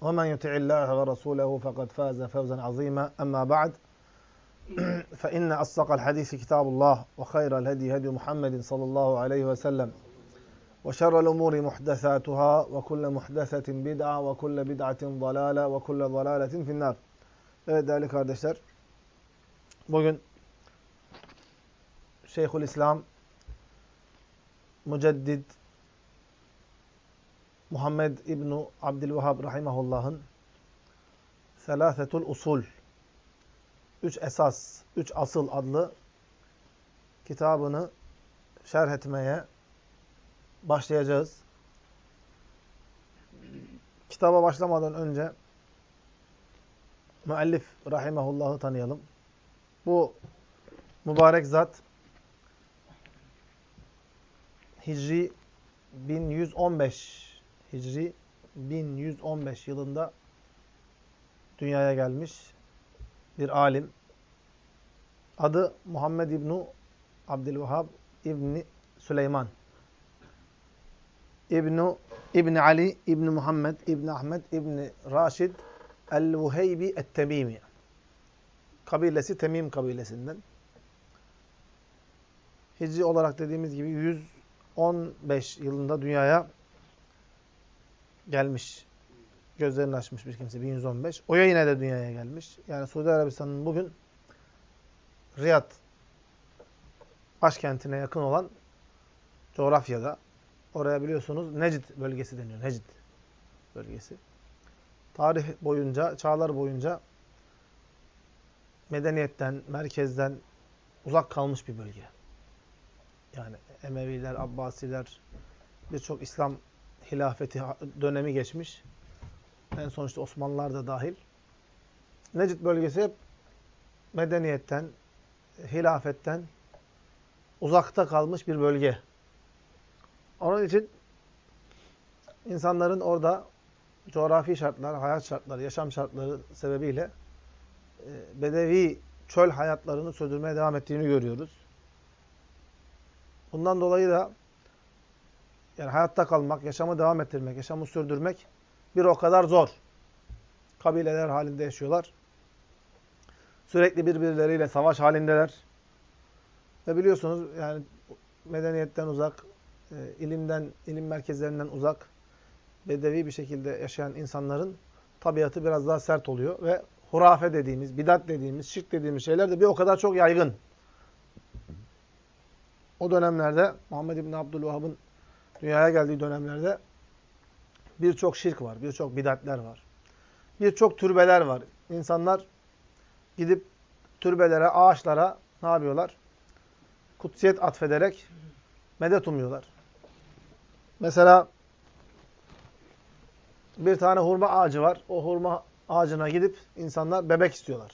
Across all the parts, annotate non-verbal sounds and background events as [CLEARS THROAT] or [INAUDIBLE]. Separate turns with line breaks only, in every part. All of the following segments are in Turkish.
ومن يطع الله ورسوله فقد فاز فوزا عظيما. أما بعد [CLEARS THROAT] فإن أصدق الحديث كتاب الله وخير الهدي هدي محمد صلى الله عليه وسلم وشر الأمور محدثاتها وكل محدثة بدعة وكل بدعة ضلالة وكل ضلالة في النار. Değerli kardeşler, bugün Şeyhül İslam, Müceddid, Muhammed İbni Abdülvehhab Rahimahullah'ın Selâfetul Usul, Üç Esas, Üç Asıl adlı kitabını şerh etmeye başlayacağız. Kitaba başlamadan önce müellif Rahimahullah'ı tanıyalım. Bu mübarek zat Hicri 1115 Hicri 1115 yılında dünyaya gelmiş bir alim. Adı Muhammed İbnu Abdülvehhab İbni Süleyman. İbnu İbni Ali İbni Muhammed İbni Ahmed İbni Raşid El-Vuheybi Et-Temimi. Kabilesi Temim kabilesinden. Hicri olarak dediğimiz gibi 115 yılında dünyaya gelmiş. Gözlerini açmış bir kimse 1115. Oya yine de dünyaya gelmiş. Yani Suudi Arabistan'ın bugün Riyad başkentine yakın olan coğrafyada oraya biliyorsunuz Necd bölgesi deniyor. Necd bölgesi. Tarih boyunca, çağlar boyunca medeniyetten, merkezden uzak kalmış bir bölge. Yani Emeviler, Abbasiler, birçok İslam hilafeti dönemi geçmiş. En son işte Osmanlılar da dahil. Necid bölgesi medeniyetten, hilafetten uzakta kalmış bir bölge. Onun için insanların orada coğrafi şartlar, hayat şartları, yaşam şartları sebebiyle bedevi çöl hayatlarını sürdürmeye devam ettiğini görüyoruz. Bundan dolayı da yani hayatta kalmak, yaşamı devam ettirmek, yaşamı sürdürmek bir o kadar zor. Kabileler halinde yaşıyorlar. Sürekli birbirleriyle savaş halindeler. Ve biliyorsunuz yani medeniyetten uzak, ilimden, ilim merkezlerinden uzak, bedevi bir şekilde yaşayan insanların tabiatı biraz daha sert oluyor ve hurafe dediğimiz, bidat dediğimiz, şirk dediğimiz şeyler de bir o kadar çok yaygın. O dönemlerde Muhammed İbni Abdülvahhab'ın dünyaya geldiği dönemlerde birçok şirk var, birçok bidatler var. Birçok türbeler var. İnsanlar gidip türbelere, ağaçlara ne yapıyorlar? Kutsiyet atfederek medet umuyorlar. Mesela bir tane hurma ağacı var. O hurma ağacına gidip insanlar bebek istiyorlar.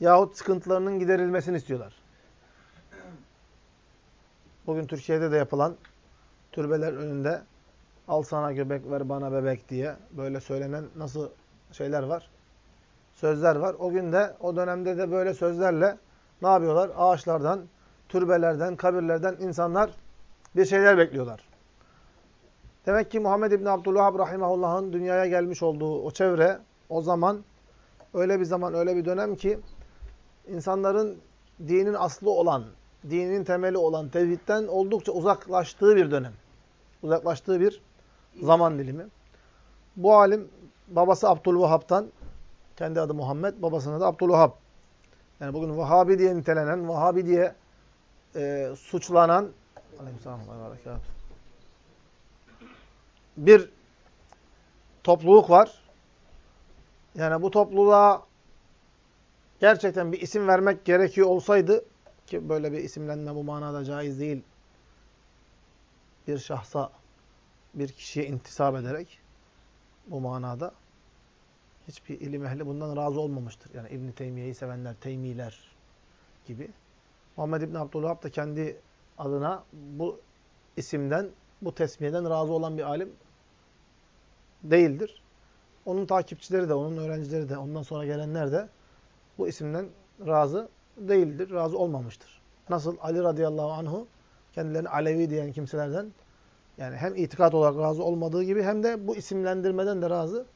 Yahut sıkıntılarının giderilmesini istiyorlar. Bugün Türkiye'de de yapılan türbeler önünde al sana göbek ver bana bebek diye böyle söylenen nasıl şeyler var? Sözler var. O gün de o dönemde de böyle sözlerle ne yapıyorlar? Ağaçlardan, türbelerden, kabirlerden insanlar bir şeyler bekliyorlar. Demek ki Muhammed İbni Abdülvahhab Rahimahullah'ın dünyaya gelmiş olduğu o çevre, o zaman öyle bir zaman, öyle bir dönem ki insanların dinin aslı olan, dinin temeli olan tevhidden oldukça uzaklaştığı bir dönem. Uzaklaştığı bir zaman dilimi. Bu alim babası Abdülvahhab'tan, kendi adı Muhammed, babasının adı Abdülvahhab. Yani bugün Vahabi diye nitelenen, Vahabi diye e, suçlanan bir topluluk var. Yani bu topluluğa gerçekten bir isim vermek gerekiyor olsaydı ki böyle bir isimlenme bu manada caiz değil. Bir şahsa, bir kişiye intisap ederek bu manada hiçbir ilim ehli bundan razı olmamıştır. Yani İbn Teymiye'yi sevenler, Teymiler gibi. Muhammed İbn Abdülvahhab da kendi adına bu isimden, bu tesmiyeden razı olan bir alim değildir. Onun takipçileri de, onun öğrencileri de, ondan sonra gelenler de bu isimden razı değildir, razı olmamıştır. Nasıl Ali radıyallahu anhu kendilerini Alevi diyen kimselerden yani hem itikat olarak razı olmadığı gibi hem de bu isimlendirmeden de razı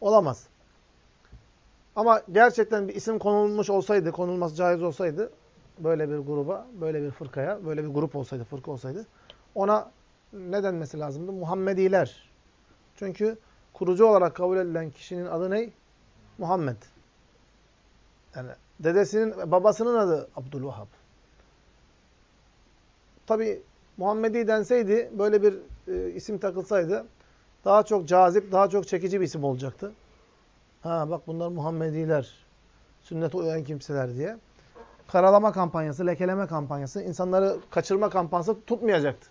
olamaz. Ama gerçekten bir isim konulmuş olsaydı, konulması caiz olsaydı böyle bir gruba, böyle bir fırkaya, böyle bir grup olsaydı, fırka olsaydı ona ne denmesi lazımdı? Muhammediler. Çünkü kurucu olarak kabul edilen kişinin adı ne? Muhammed. Yani dedesinin, babasının adı Abdülvahhab. Tabi Muhammedi denseydi, böyle bir e, isim takılsaydı daha çok cazip, daha çok çekici bir isim olacaktı. Ha bak bunlar Muhammediler, sünnete uyan kimseler diye. Karalama kampanyası, lekeleme kampanyası, insanları kaçırma kampanyası tutmayacaktı.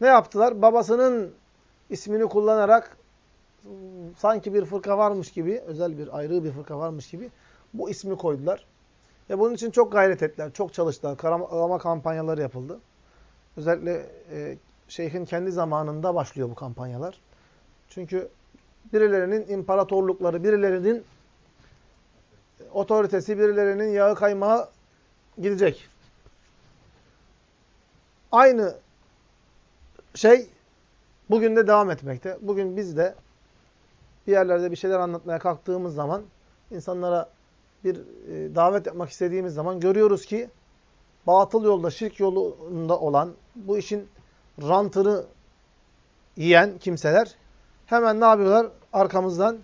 Ne yaptılar? Babasının ismini kullanarak sanki bir fırka varmış gibi, özel bir ayrı bir fırka varmış gibi bu ismi koydular. Ve bunun için çok gayret ettiler, çok çalıştılar. Karalama kampanyaları yapıldı. Özellikle e, şeyhin kendi zamanında başlıyor bu kampanyalar. Çünkü birilerinin imparatorlukları, birilerinin otoritesi, birilerinin yağı kaymağı gidecek. Aynı şey bugün de devam etmekte. Bugün biz de bir yerlerde bir şeyler anlatmaya kalktığımız zaman, insanlara bir e, davet yapmak istediğimiz zaman görüyoruz ki batıl yolda, şirk yolunda olan, bu işin rantını yiyen kimseler hemen ne yapıyorlar? Arkamızdan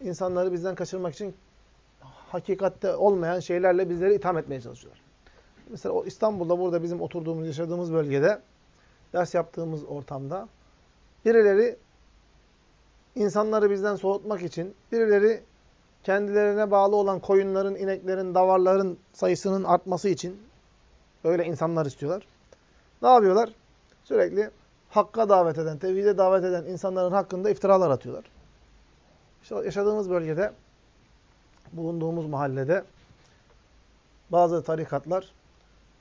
insanları bizden kaçırmak için hakikatte olmayan şeylerle bizleri itham etmeye çalışıyorlar. Mesela o İstanbul'da burada bizim oturduğumuz, yaşadığımız bölgede ders yaptığımız ortamda birileri insanları bizden soğutmak için, birileri kendilerine bağlı olan koyunların, ineklerin, davarların sayısının artması için öyle insanlar istiyorlar. Ne yapıyorlar? Sürekli hakka davet eden, tevhide davet eden insanların hakkında iftiralar atıyorlar. İşte yaşadığımız bölgede, bulunduğumuz mahallede bazı tarikatlar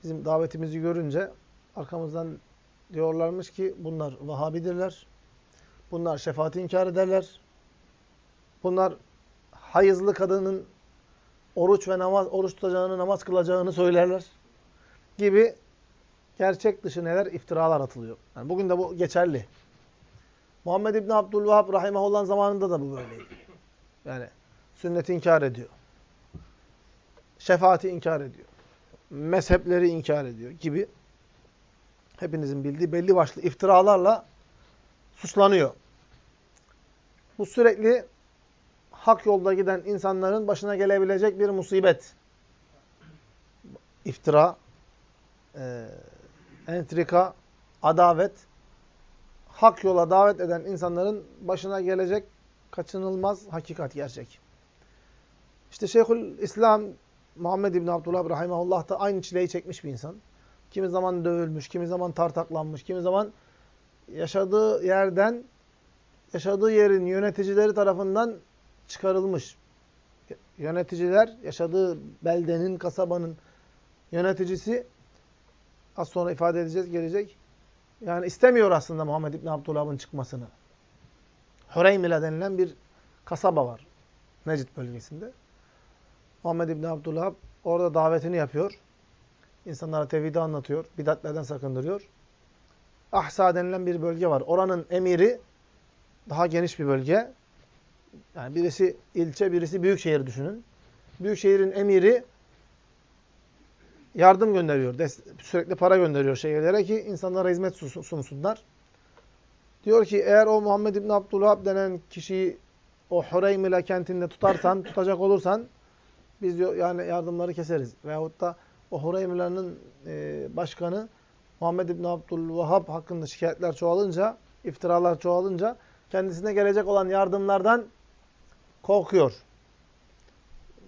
bizim davetimizi görünce arkamızdan diyorlarmış ki bunlar Vahabidirler. Bunlar şefaati inkar ederler. Bunlar hayızlı kadının oruç ve namaz oruç tutacağını, namaz kılacağını söylerler gibi gerçek dışı neler iftiralar atılıyor. Yani bugün de bu geçerli. Muhammed İbni Abdülvahab rahimahullah zamanında da bu böyleydi. Yani sünneti inkar ediyor. Şefaati inkar ediyor. Mezhepleri inkar ediyor gibi hepinizin bildiği belli başlı iftiralarla suçlanıyor. Bu sürekli hak yolda giden insanların başına gelebilecek bir musibet. İftira, e, entrika, adavet, hak yola davet eden insanların başına gelecek kaçınılmaz hakikat, gerçek. İşte Şeyhül İslam Muhammed İbn Abdullah Rahimahullah da aynı çileyi çekmiş bir insan. Kimi zaman dövülmüş, kimi zaman tartaklanmış, kimi zaman yaşadığı yerden, yaşadığı yerin yöneticileri tarafından çıkarılmış. Yöneticiler, yaşadığı beldenin, kasabanın yöneticisi az sonra ifade edeceğiz, gelecek. Yani istemiyor aslında Muhammed İbni Abdullah'ın çıkmasını. Hureymile denilen bir kasaba var. Necid bölgesinde. Muhammed İbni Abdullah orada davetini yapıyor. İnsanlara tevhidi anlatıyor. Bidatlerden sakındırıyor. Ahsa denilen bir bölge var. Oranın emiri daha geniş bir bölge. Yani birisi ilçe, birisi büyük şehir düşünün. Büyük şehrin emiri yardım gönderiyor. Sürekli para gönderiyor şehirlere ki insanlara hizmet sunsunlar. Diyor ki eğer o Muhammed İbn Abdülhab denen kişiyi o Hureymile kentinde tutarsan, [LAUGHS] tutacak olursan biz diyor yani yardımları keseriz. Veyahut da o Hureymilerin e, başkanı Muhammed İbni Abdülvahhab hakkında şikayetler çoğalınca, iftiralar çoğalınca kendisine gelecek olan yardımlardan korkuyor.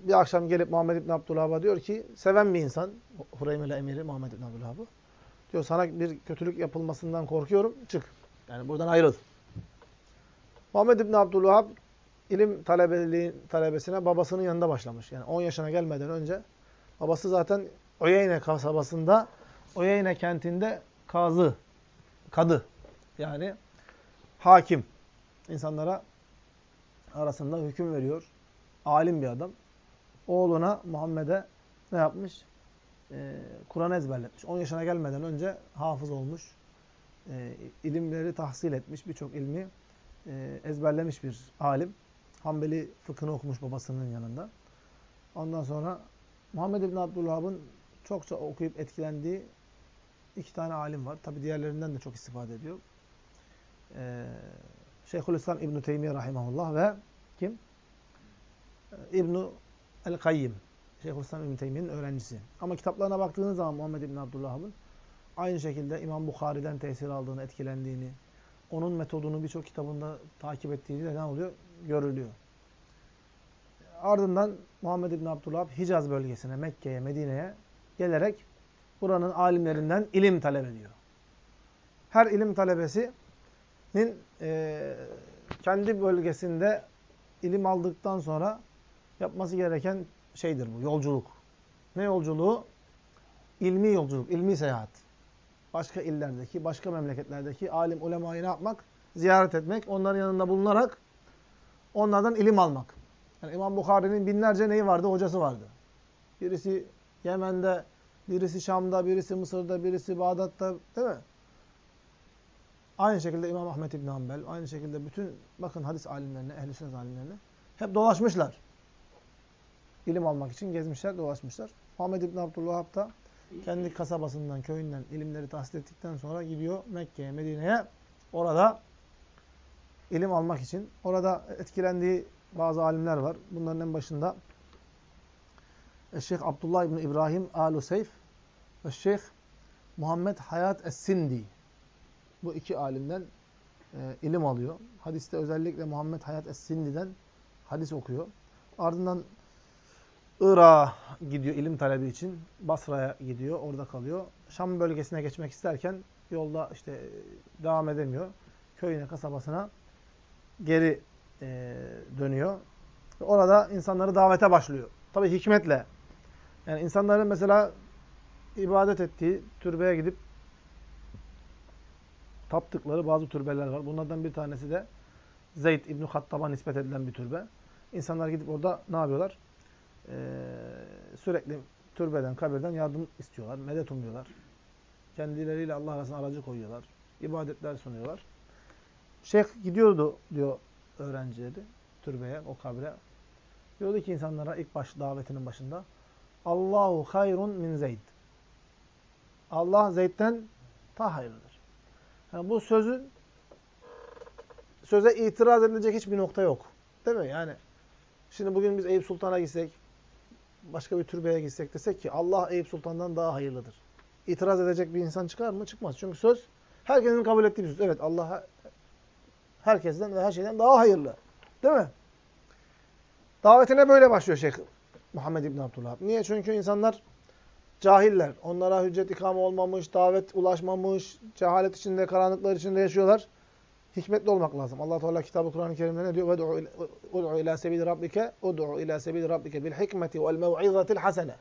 Bir akşam gelip Muhammed İbni Abdülvahhab'a diyor ki, seven bir insan, Hureymile emiri Muhammed İbni Abdülvahhab'ı. Diyor sana bir kötülük yapılmasından korkuyorum, çık. Yani buradan ayrıl. Muhammed İbni Abdülvahhab ilim talebeliği, talebesine babasının yanında başlamış. Yani 10 yaşına gelmeden önce babası zaten Oyeyne kasabasında, Oyeyne kentinde kazı, kadı. Yani hakim. insanlara arasında hüküm veriyor. Alim bir adam. Oğluna Muhammed'e ne yapmış? Ee, Kur'an ezberletmiş. 10 yaşına gelmeden önce hafız olmuş. Ee, ilimleri tahsil etmiş. Birçok ilmi e, ezberlemiş bir alim. Hanbeli fıkhını okumuş babasının yanında. Ondan sonra Muhammed İbn Abdülhab'ın çokça okuyup etkilendiği iki tane alim var. Tabi diğerlerinden de çok istifade ediyor. Şeyhülislam İbn Teymiye rahimahullah ve kim? Ee, İbn el-Kayyim. Şeyhülislam İbn Teymiye'nin öğrencisi. Ama kitaplarına baktığınız zaman Muhammed İbn Abdülhab'ın aynı şekilde İmam Bukhari'den tesir aldığını, etkilendiğini, onun metodunu birçok kitabında takip ettiği de ne oluyor? Görülüyor. Ardından Muhammed İbn Abdullah Hicaz bölgesine, Mekke'ye, Medine'ye gelerek buranın alimlerinden ilim talep ediyor. Her ilim talebesinin e, kendi bölgesinde ilim aldıktan sonra yapması gereken şeydir bu, yolculuk. Ne yolculuğu? İlmi yolculuk, ilmi seyahat başka illerdeki, başka memleketlerdeki alim ulemayı ne yapmak? Ziyaret etmek, onların yanında bulunarak onlardan ilim almak. Yani İmam Bukhari'nin binlerce neyi vardı? Hocası vardı. Birisi Yemen'de, birisi Şam'da, birisi Mısır'da, birisi Bağdat'ta değil mi? Aynı şekilde İmam Ahmet İbn Hanbel, aynı şekilde bütün bakın hadis alimlerine, ehl-i alimlerine hep dolaşmışlar. İlim almak için gezmişler, dolaşmışlar. Muhammed İbn Abdülvahhab da kendi kasabasından, köyünden ilimleri tahsil ettikten sonra gidiyor Mekke'ye, Medine'ye. Orada ilim almak için. Orada etkilendiği bazı alimler var. Bunların en başında Şeyh Abdullah İbni İbrahim Al-Useyf ve Şeyh Muhammed Hayat Es-Sindi. Bu iki alimden e, ilim alıyor. Hadiste özellikle Muhammed Hayat Es-Sindi'den hadis okuyor. Ardından Irak'a gidiyor ilim talebi için. Basra'ya gidiyor, orada kalıyor. Şam bölgesine geçmek isterken yolda işte devam edemiyor. Köyüne, kasabasına geri e, dönüyor. Orada insanları davete başlıyor. Tabi hikmetle. Yani insanların mesela ibadet ettiği türbeye gidip taptıkları bazı türbeler var. Bunlardan bir tanesi de Zeyd İbn Hattab'a nispet edilen bir türbe. İnsanlar gidip orada ne yapıyorlar? Ee, sürekli türbeden, kabirden yardım istiyorlar, medet umuyorlar. Kendileriyle Allah arasında aracı koyuyorlar. ibadetler sunuyorlar. Şeyh gidiyordu diyor öğrencileri türbeye, o kabre. Diyordu ki insanlara ilk baş davetinin başında Allahu hayrun min Zeyd. Allah Zeyd'den daha hayırlıdır. Yani bu sözün söze itiraz edilecek hiçbir nokta yok. Değil mi? Yani şimdi bugün biz Eyüp Sultan'a gitsek, başka bir türbeye gitsek desek ki Allah Eyüp Sultan'dan daha hayırlıdır. İtiraz edecek bir insan çıkar mı? Çıkmaz. Çünkü söz herkesin kabul ettiği bir söz. Evet Allah herkesten ve her şeyden daha hayırlı. Değil mi? Davetine böyle başlıyor Şeyh Muhammed İbn Abdullah. Niye? Çünkü insanlar cahiller. Onlara hüccet ikame olmamış, davet ulaşmamış, cehalet içinde, karanlıklar içinde yaşıyorlar hikmetli olmak lazım. Allah Teala kitabı Kur'an-ı Kerim'de ne diyor? Ud'u ila sebil rabbike, ud'u ila sebil rabbike bil hikmeti vel mev'izatil hasene.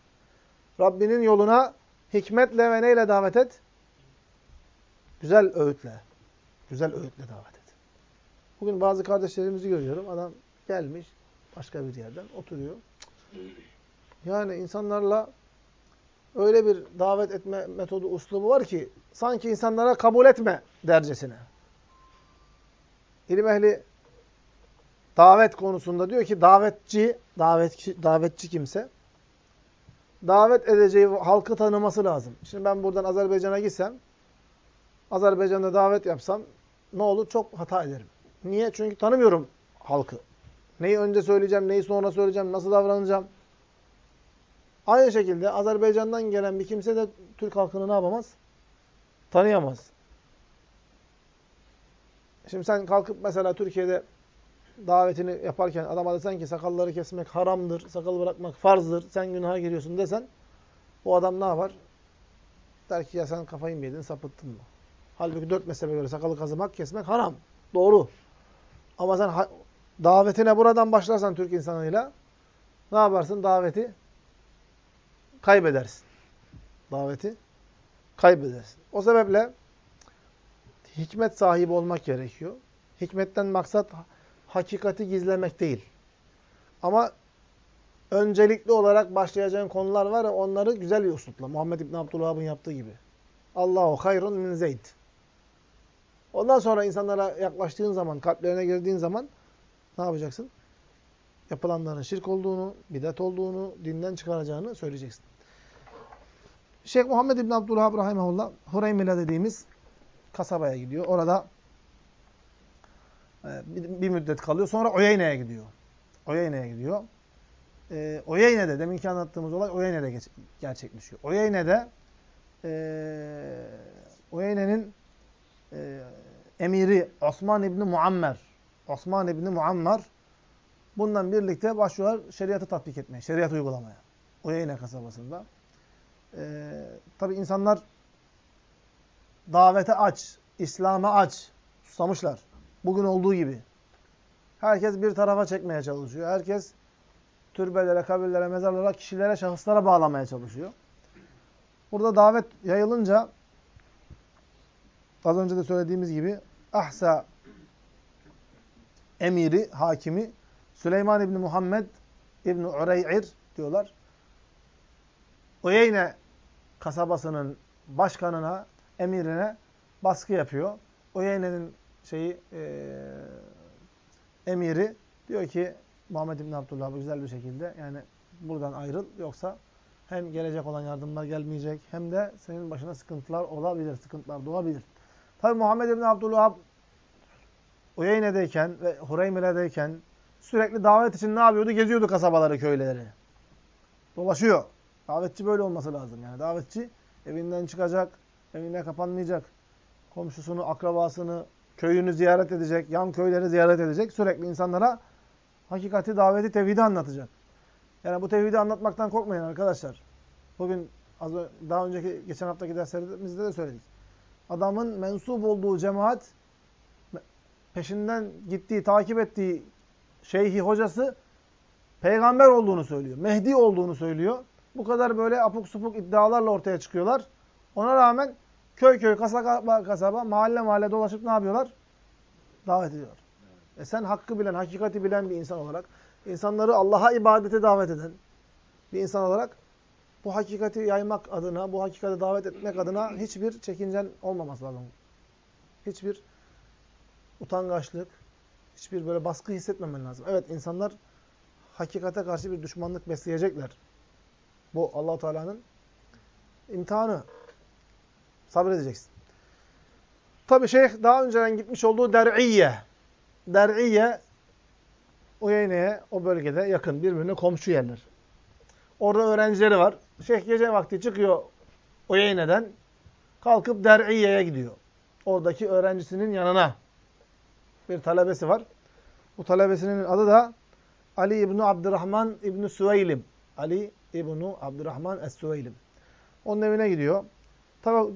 Rabbinin yoluna hikmetle ve neyle davet et? Güzel öğütle. Güzel öğütle davet et. Bugün bazı kardeşlerimizi görüyorum. Adam gelmiş başka bir yerden oturuyor. Yani insanlarla öyle bir davet etme metodu, uslubu var ki sanki insanlara kabul etme dercesine. İlim ehli davet konusunda diyor ki davetçi, davetçi, davetçi kimse davet edeceği halkı tanıması lazım. Şimdi ben buradan Azerbaycan'a gitsem, Azerbaycan'da davet yapsam ne olur? Çok hata ederim. Niye? Çünkü tanımıyorum halkı. Neyi önce söyleyeceğim, neyi sonra söyleyeceğim, nasıl davranacağım? Aynı şekilde Azerbaycan'dan gelen bir kimse de Türk halkını ne yapamaz? Tanıyamaz. Şimdi sen kalkıp mesela Türkiye'de davetini yaparken adama desen ki sakalları kesmek haramdır, sakal bırakmak farzdır, sen günaha giriyorsun desen o adam ne yapar? Der ki ya sen kafayı mı yedin, sapıttın mı? Halbuki dört mezhebe göre sakalı kazımak, kesmek haram. Doğru. Ama sen davetine buradan başlarsan Türk insanıyla ne yaparsın? Daveti kaybedersin. Daveti kaybedersin. O sebeple hikmet sahibi olmak gerekiyor. Hikmetten maksat hakikati gizlemek değil. Ama öncelikli olarak başlayacağın konular var ya onları güzel bir uslupla. Muhammed İbn Abdülhab'ın yaptığı gibi. Allahu hayrun min zeyd. Ondan sonra insanlara yaklaştığın zaman, kalplerine girdiğin zaman ne yapacaksın? Yapılanların şirk olduğunu, bidat olduğunu, dinden çıkaracağını söyleyeceksin. Şeyh Muhammed İbn Abdülhab Rahimahullah, Hureymila dediğimiz kasabaya gidiyor. Orada e, bir müddet kalıyor. Sonra Oyeyne'ye gidiyor. Oyeyne'ye gidiyor. E, Oyeyne'de, deminki anlattığımız olay Oyeyne'de gerçekleşiyor. Oyeyne'de Oyeyne'nin e, emiri Osman İbni Muammer Osman İbni Muammer bundan birlikte başlıyorlar şeriatı tatbik etmeye, şeriat uygulamaya. Oyeyne kasabasında. Ee, Tabi insanlar davete aç, İslam'a aç, susamışlar. Bugün olduğu gibi. Herkes bir tarafa çekmeye çalışıyor. Herkes türbelere, kabirlere, mezarlara, kişilere, şahıslara bağlamaya çalışıyor. Burada davet yayılınca az önce de söylediğimiz gibi Ahsa emiri, hakimi Süleyman İbni Muhammed İbni Urey'ir diyorlar. Uyeyne kasabasının başkanına, emirine baskı yapıyor. Uyeyne'nin şeyi e, emiri diyor ki Muhammed İbni Abdullah bu güzel bir şekilde yani buradan ayrıl yoksa hem gelecek olan yardımlar gelmeyecek hem de senin başına sıkıntılar olabilir, sıkıntılar doğabilir. Tabi Muhammed İbni Abdullah Uyeyne'deyken ve Hureymile'deyken sürekli davet için ne yapıyordu? Geziyordu kasabaları, köyleri. Dolaşıyor. Davetçi böyle olması lazım. Yani davetçi evinden çıkacak, evine kapanmayacak. Komşusunu, akrabasını, köyünü ziyaret edecek, yan köyleri ziyaret edecek. Sürekli insanlara hakikati, daveti, tevhidi anlatacak. Yani bu tevhidi anlatmaktan korkmayın arkadaşlar. Bugün az daha önceki geçen haftaki derslerimizde de söyledik. Adamın mensup olduğu cemaat peşinden gittiği, takip ettiği şeyhi, hocası peygamber olduğunu söylüyor. Mehdi olduğunu söylüyor. Bu kadar böyle apuk supuk iddialarla ortaya çıkıyorlar. Ona rağmen köy köy, kasaba kasaba, mahalle mahalle dolaşıp ne yapıyorlar? Davet ediyorlar. E sen hakkı bilen, hakikati bilen bir insan olarak, insanları Allah'a ibadete davet eden bir insan olarak bu hakikati yaymak adına, bu hakikati davet etmek adına hiçbir çekincen olmaması lazım. Hiçbir utangaçlık, hiçbir böyle baskı hissetmemen lazım. Evet insanlar hakikate karşı bir düşmanlık besleyecekler. Bu allah Teala'nın imtihanı. Sabredeceksin. Tabi şeyh daha önceden gitmiş olduğu Der'iye. Der'iye Uyeyne'ye o bölgede yakın birbirine komşu yerler. Orada öğrencileri var. Şeyh gece vakti çıkıyor Uyeyne'den kalkıp Der'iye'ye gidiyor. Oradaki öğrencisinin yanına bir talebesi var. Bu talebesinin adı da Ali İbni Abdurrahman İbni Süveylim. Ali İbni Abdurrahman Es-Süveylim. Onun evine gidiyor. Tabi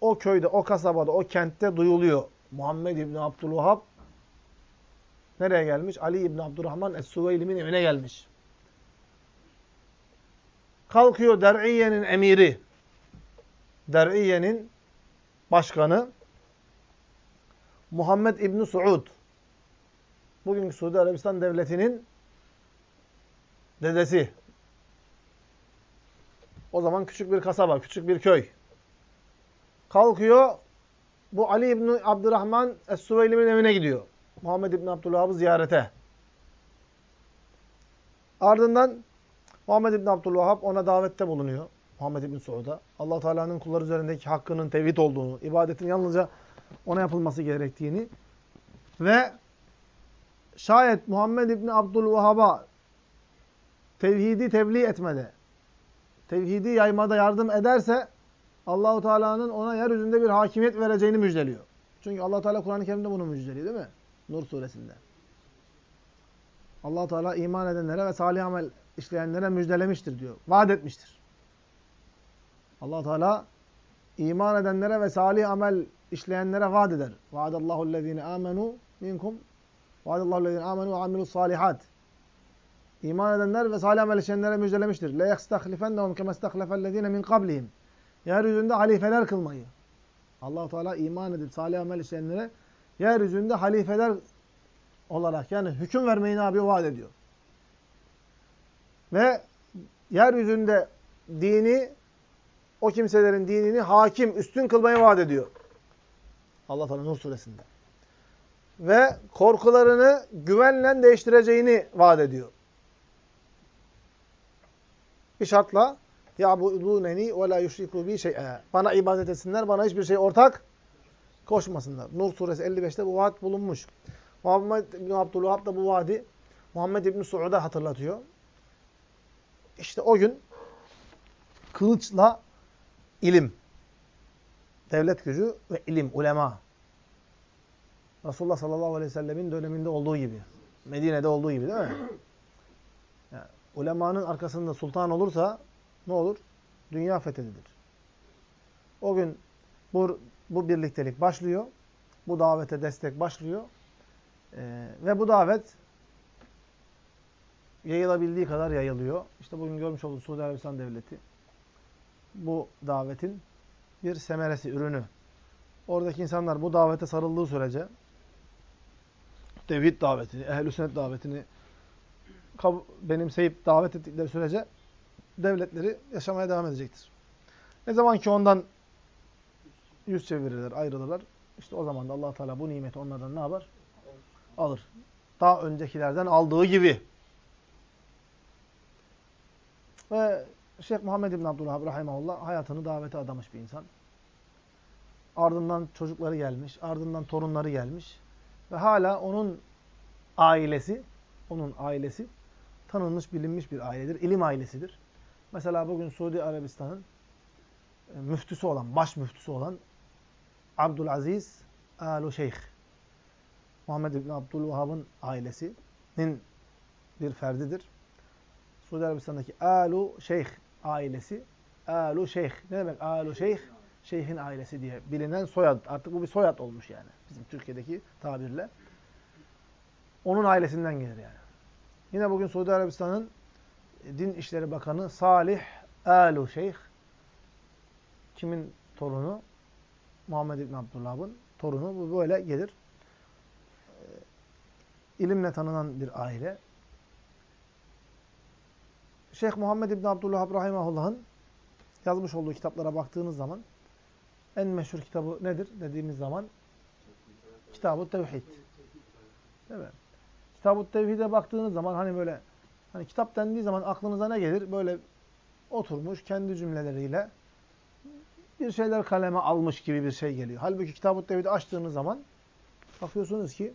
o köyde, o kasabada, o kentte duyuluyor. Muhammed İbni Abdülvahab nereye gelmiş? Ali İbni Abdurrahman Es-Süveylim'in evine gelmiş. Kalkıyor Der'iye'nin emiri. Der'iye'nin başkanı Muhammed İbni Suud. Bugünkü Suudi Arabistan devletinin dedesi. O zaman küçük bir kasaba, küçük bir köy. Kalkıyor, bu Ali İbni Abdurrahman Es-Süveylim'in evine gidiyor. Muhammed İbni Abdülhab'ı ziyarete. Ardından Muhammed İbni Abdülvahhab ona davette bulunuyor. Muhammed İbni Suud'a. allah Teala'nın kulları üzerindeki hakkının tevhid olduğunu, ibadetin yalnızca ona yapılması gerektiğini ve şayet Muhammed İbni Abdülvahhab'a tevhidi tebliğ etmede tevhidi yaymada yardım ederse Allahu Teala'nın ona yeryüzünde bir hakimiyet vereceğini müjdeliyor. Çünkü Allah Teala Kur'an-ı Kerim'de bunu müjdeliyor değil mi? Nur suresinde. Allah Teala iman edenlere ve salih amel işleyenlere müjdelemiştir diyor. Vaat etmiştir. Allah Teala iman edenlere ve salih amel işleyenlere vaat eder. Vaadallahu ellezine amenu minkum Vaadallahu ellezine amenu ve amilus salihat. İman edenler ve salih amel işleyenlere müjdelemiştir. Le yestahlifennehum kema istahlafellezine min qablihim. Yeryüzünde halifeler kılmayı. allah Teala iman edip salih amel işleyenlere yeryüzünde halifeler olarak yani hüküm vermeyi ne yapıyor? Vaat ediyor. Ve yeryüzünde dini o kimselerin dinini hakim, üstün kılmayı vaat ediyor. Allah Teala Nur suresinde. Ve korkularını güvenle değiştireceğini vaat ediyor. Bir şartla ya'buduneni ve la yushriku bi şey'a. Bana ibadet etsinler, bana hiçbir şey ortak koşmasınlar. Nur suresi 55'te bu vaat bulunmuş. Muhammed bin Abdülvahab da bu vaadi Muhammed İbn Suud'a hatırlatıyor. İşte o gün kılıçla ilim, devlet gücü ve ilim, ulema. Resulullah sallallahu aleyhi ve sellemin döneminde olduğu gibi. Medine'de olduğu gibi değil mi? Ulemanın arkasında sultan olursa ne olur? Dünya fethedilir. O gün bu, bu birliktelik başlıyor. Bu davete destek başlıyor. Ee, ve bu davet yayılabildiği kadar yayılıyor. İşte bugün görmüş olduğunuz Suudi Arabistan Devleti bu davetin bir semeresi, ürünü. Oradaki insanlar bu davete sarıldığı sürece tevhid davetini, ehl-i sünnet davetini benimseyip davet ettikleri sürece devletleri yaşamaya devam edecektir. Ne zaman ki ondan yüz çevirirler, ayrılırlar, işte o zaman da allah Teala bu nimeti onlardan ne yapar? Alır. Daha öncekilerden aldığı gibi. Ve Şeyh Muhammed İbn Abdülhab Rahimahullah hayatını davete adamış bir insan. Ardından çocukları gelmiş, ardından torunları gelmiş. Ve hala onun ailesi, onun ailesi tanınmış, bilinmiş bir ailedir. İlim ailesidir. Mesela bugün Suudi Arabistan'ın e, müftüsü olan, baş müftüsü olan Abdülaziz Alu Şeyh. Muhammed İbni Abdülvahhab'ın ailesinin bir ferdidir. Suudi Arabistan'daki Alu Şeyh ailesi. Alu Şeyh. Ne demek Alu Şeyh? Şeyhin ailesi diye bilinen soyad. Artık bu bir soyad olmuş yani. Bizim Türkiye'deki tabirle. Onun ailesinden gelir yani. Yine bugün Suudi Arabistan'ın Din İşleri Bakanı Salih Alu Şeyh. Kimin torunu? Muhammed İbn Abdullah'ın torunu. Bu böyle gelir. İlimle tanınan bir aile. Şeyh Muhammed İbn Abdullah Rahimahullah'ın yazmış olduğu kitaplara baktığınız zaman en meşhur kitabı nedir dediğimiz zaman Kitab-ı Tevhid. Değil mi? Kitab-ı Tevhid'e baktığınız zaman hani böyle hani kitap dendiği zaman aklınıza ne gelir? Böyle oturmuş kendi cümleleriyle bir şeyler kaleme almış gibi bir şey geliyor. Halbuki Kitab-ı Tevhid'i açtığınız zaman bakıyorsunuz ki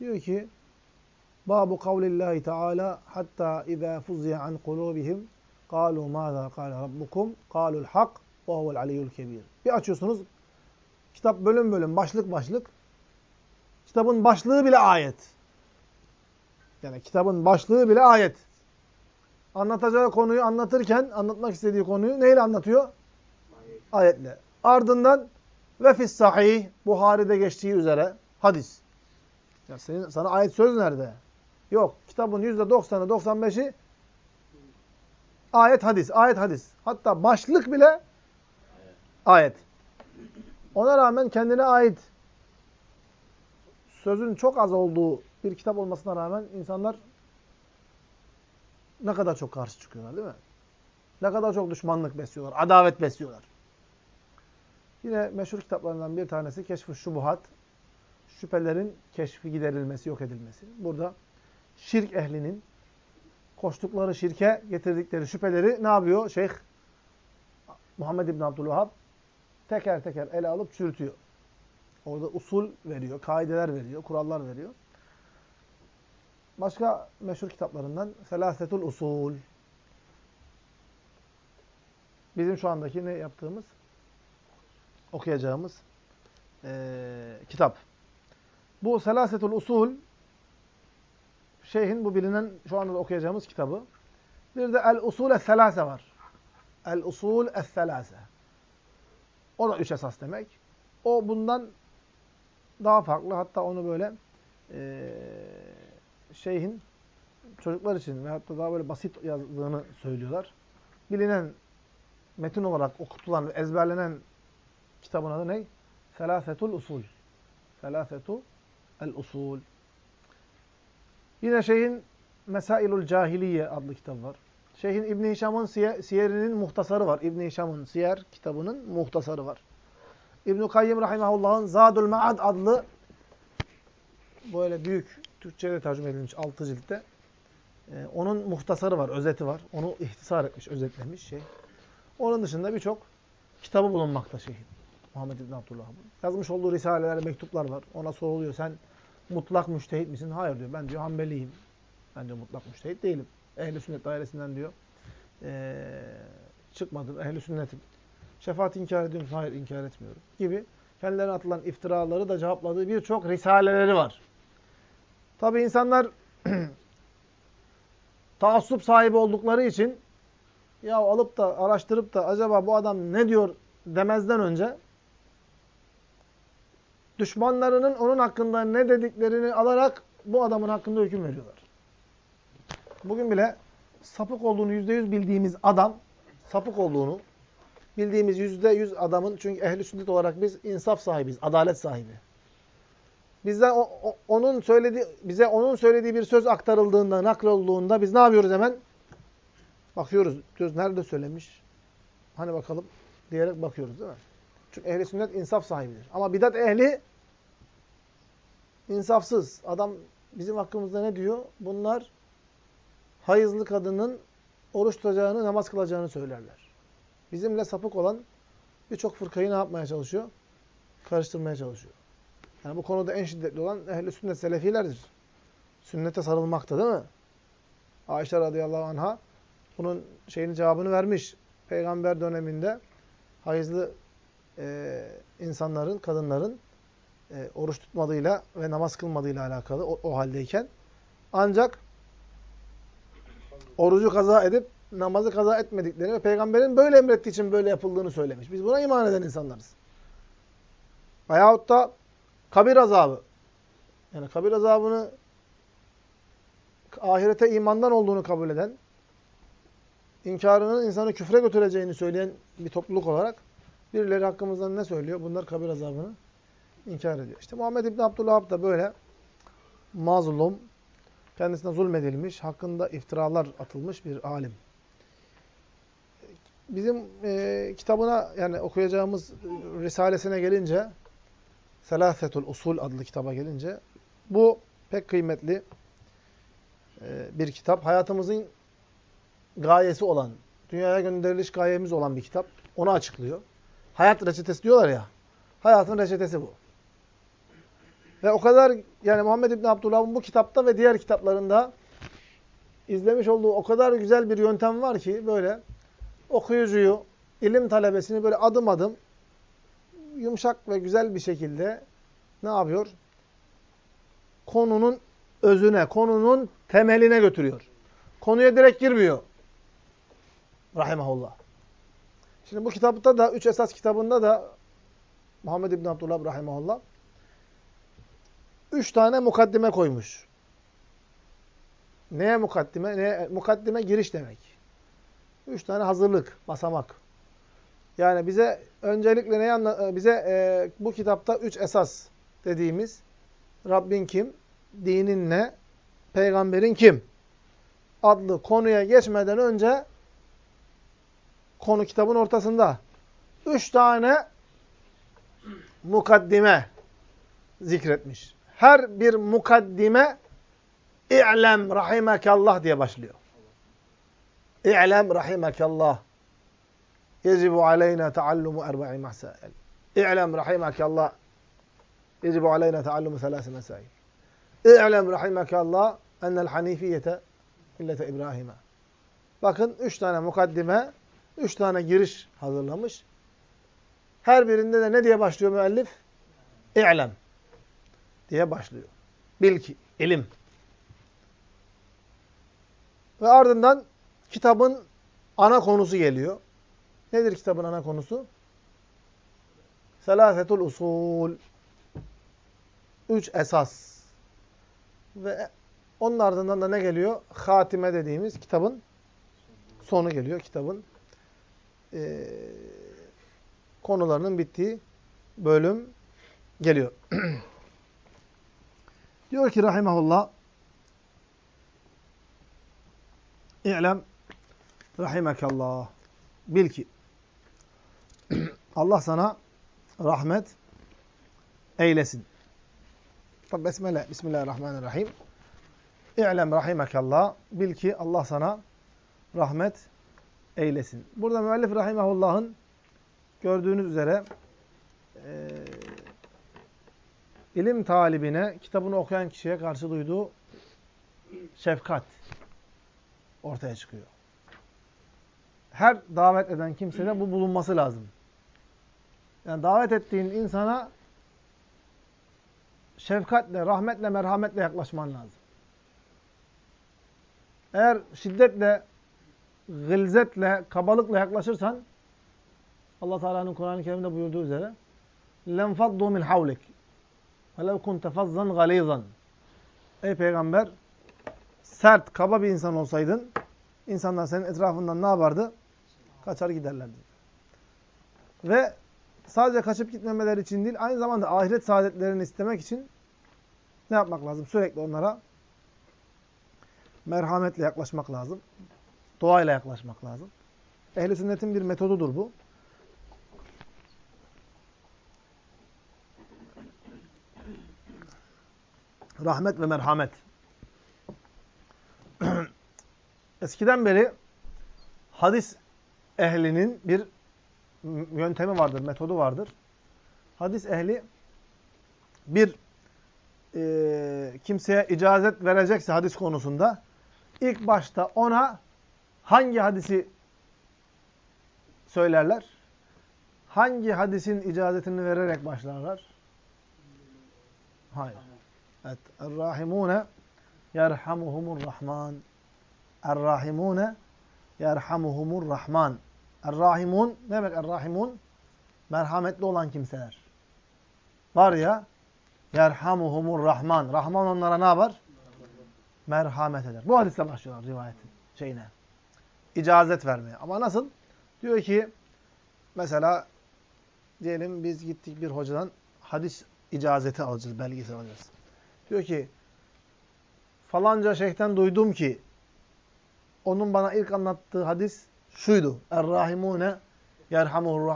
diyor ki Babu kavlillahi Teala hatta iza fuzziya an kulubihim qalu maza qala rabbukum qalul hak ve huvel aliyyul kebir. Bir açıyorsunuz kitap bölüm bölüm başlık başlık kitabın başlığı bile ayet. Yani kitabın başlığı bile ayet. Anlatacağı konuyu anlatırken anlatmak istediği konuyu neyle anlatıyor? Ayetle. Ardından ve fis sahih Buhari'de geçtiği üzere hadis. Ya senin, sana ayet söz nerede? Yok. Kitabın %90'ı 95'i ayet hadis. Ayet hadis. Hatta başlık bile ayet. Ona rağmen kendine ait sözün çok az olduğu bir kitap olmasına rağmen insanlar ne kadar çok karşı çıkıyorlar değil mi? Ne kadar çok düşmanlık besliyorlar, adavet besliyorlar. Yine meşhur kitaplarından bir tanesi Keşf-ı Şubuhat. Şüphelerin keşfi giderilmesi, yok edilmesi. Burada şirk ehlinin koştukları şirke getirdikleri şüpheleri ne yapıyor? Şeyh Muhammed İbn Abdülvahhab teker teker ele alıp çürütüyor. Orada usul veriyor, kaideler veriyor, kurallar veriyor. Başka meşhur kitaplarından Selasetul Usul. bizim şu andaki ne yaptığımız, okuyacağımız e, kitap. Bu Selasetul Usul, şeyhin bu bilinen şu anda da okuyacağımız kitabı. Bir de El Usul Es-Selase var. El Usul Es-Selase. O da üç esas demek. O bundan daha farklı. Hatta onu böyle e, şeyhin çocuklar için ve hatta daha böyle basit yazdığını söylüyorlar. Bilinen metin olarak okutulan ezberlenen kitabın adı ne? Selasetul Usul. Selasetu el Usul. Yine şeyhin Mesailul Cahiliye adlı kitap var. Şeyhin İbn Hişam'ın Siyer'inin muhtasarı var. İbn Hişam'ın Siyer kitabının muhtasarı var. İbn Kayyim rahimehullah'ın Zadul Maad adlı böyle büyük Türkçe'de tercüme edilmiş 6 ciltte. Ee, onun muhtasarı var, özeti var. Onu ihtisar etmiş, özetlemiş şey. Onun dışında birçok kitabı bulunmakta şeyhin. Muhammed İbn Abdullah. Yazmış olduğu risaleler, mektuplar var. Ona soruluyor sen mutlak müştehit misin? Hayır diyor. Ben diyor Hanbeliyim. Ben diyor mutlak müştehit değilim. Ehl-i sünnet dairesinden diyor. Ee, çıkmadım. Ehl-i sünnetim. Şefaat inkar ediyorum. Hayır inkar etmiyorum. Gibi kendilerine atılan iftiraları da cevapladığı birçok risaleleri var. Tabi insanlar [CLEARS THROAT] taassup sahibi oldukları için ya alıp da araştırıp da acaba bu adam ne diyor demezden önce düşmanlarının onun hakkında ne dediklerini alarak bu adamın hakkında hüküm veriyorlar. Bugün bile sapık olduğunu yüzde yüz bildiğimiz adam, sapık olduğunu bildiğimiz yüzde yüz adamın, çünkü ehli sünnet olarak biz insaf sahibiyiz, adalet sahibi. Bizden o, o, onun söylediği, bize onun söylediği bir söz aktarıldığında, naklolduğunda biz ne yapıyoruz hemen? Bakıyoruz. Diyoruz nerede söylemiş? Hani bakalım diyerek bakıyoruz değil mi? Çünkü ehli sünnet insaf sahibidir. Ama bidat ehli insafsız. Adam bizim hakkımızda ne diyor? Bunlar hayızlı kadının oruç tutacağını, namaz kılacağını söylerler. Bizimle sapık olan birçok fırkayı ne yapmaya çalışıyor? Karıştırmaya çalışıyor. Yani bu konuda en şiddetli olan ehl-i sünnet selefilerdir. Sünnete sarılmakta değil mi? Ayşe radıyallahu anha bunun şeyini cevabını vermiş. Peygamber döneminde hayızlı e, insanların, kadınların e, oruç tutmadığıyla ve namaz kılmadığıyla alakalı o, o haldeyken ancak orucu kaza edip namazı kaza etmediklerini ve peygamberin böyle emrettiği için böyle yapıldığını söylemiş. Biz buna iman eden insanlarız. Veyahut da kabir azabı. Yani kabir azabını ahirete imandan olduğunu kabul eden, inkarının insanı küfre götüreceğini söyleyen bir topluluk olarak birileri hakkımızdan ne söylüyor? Bunlar kabir azabını inkar ediyor. İşte Muhammed İbni Abdülhab da böyle mazlum, kendisine zulmedilmiş, hakkında iftiralar atılmış bir alim. Bizim e, kitabına yani okuyacağımız risalesine gelince Selasetul Usul adlı kitaba gelince bu pek kıymetli e, bir kitap. Hayatımızın gayesi olan, dünyaya gönderiliş gayemiz olan bir kitap. Onu açıklıyor. Hayat reçetesi diyorlar ya. Hayatın reçetesi bu. Ve o kadar yani Muhammed İbni Abdullah'ın bu kitapta ve diğer kitaplarında izlemiş olduğu o kadar güzel bir yöntem var ki böyle okuyucuyu, ilim talebesini böyle adım adım yumuşak ve güzel bir şekilde ne yapıyor? Konunun özüne, konunun temeline götürüyor. Konuya direkt girmiyor. Rahimahullah. Şimdi bu kitapta da, üç esas kitabında da Muhammed İbn Abdullah Rahimahullah üç tane mukaddime koymuş. Neye mukaddime? Neye? Mukaddime giriş demek. Üç tane hazırlık, basamak. Yani bize öncelikle neyi e, bize e, bu kitapta üç esas dediğimiz Rabbin kim, dinin ne, peygamberin kim adlı konuya geçmeden önce konu kitabın ortasında üç tane mukaddime zikretmiş. Her bir mukaddime İ'lem rahimekallah diye başlıyor. İ'lem rahimekallah. Yecibu aleyna taallumu erba'i masail. İ'lem rahimekallah. Yecibu aleyna taallumu thalâse mesail. İ'lem rahimekallah ennel hanifiyete millete İbrahim'e. Bakın üç tane mukaddime, Üç tane giriş hazırlamış. Her birinde de ne diye başlıyor müellif? İ'lem diye başlıyor. Bil ki, ilim. Ve ardından kitabın ana konusu geliyor. Nedir kitabın ana konusu? Selafetul usul. Üç esas. Ve onun ardından da ne geliyor? Hatime dediğimiz kitabın sonu geliyor. Kitabın e, konularının bittiği bölüm geliyor. [CLEARS THROAT] Diyor ki rahimahullah İ'lem rahimekallah. Bil ki [CLEARS THROAT] Allah sana rahmet eylesin. Tabi besmele. Bismillahirrahmanirrahim. İ'lem rahimekallah. Bil ki Allah sana rahmet eylesin. Burada müellif rahimehullah'ın gördüğünüz üzere e, ilim talibine, kitabını okuyan kişiye karşı duyduğu şefkat ortaya çıkıyor. Her davet eden kimsede bu bulunması lazım. Yani davet ettiğin insana şefkatle, rahmetle, merhametle yaklaşman lazım. Eğer şiddetle, gılzetle, kabalıkla yaklaşırsan Allah Teala'nın Kur'an-ı Kerim'de buyurduğu üzere lenfaddu min havlik velev kunte fazzan galizan Ey peygamber sert, kaba bir insan olsaydın insanlar senin etrafından ne yapardı? Kaçar giderlerdi. Ve sadece kaçıp gitmemeler için değil, aynı zamanda ahiret saadetlerini istemek için ne yapmak lazım? Sürekli onlara merhametle yaklaşmak lazım. Doğayla yaklaşmak lazım. Ehl-i sünnetin bir metodudur bu. Rahmet ve merhamet. [CLEARS THROAT] Eskiden beri hadis ehlinin bir yöntemi vardır, metodu vardır. Hadis ehli bir e, kimseye icazet verecekse hadis konusunda ilk başta ona hangi hadisi söylerler? Hangi hadisin icazetini vererek başlarlar? Hayır. Evet. Er-Rahimune yerhamuhumur Rahman. Er-Rahimune Rahman. Er-Rahimun ne demek Er-Rahimun? Merhametli olan kimseler. Var ya yerhamuhumur Rahman. Rahman onlara ne yapar? Merhamet eder. Bu hadisle başlıyorlar rivayetin şeyine. İcazet vermeye. Ama nasıl? Diyor ki mesela diyelim biz gittik bir hocadan hadis icazeti alacağız, belgesi alacağız. Diyor ki falanca şeyhten duydum ki onun bana ilk anlattığı hadis şuydu. Er-Rahimune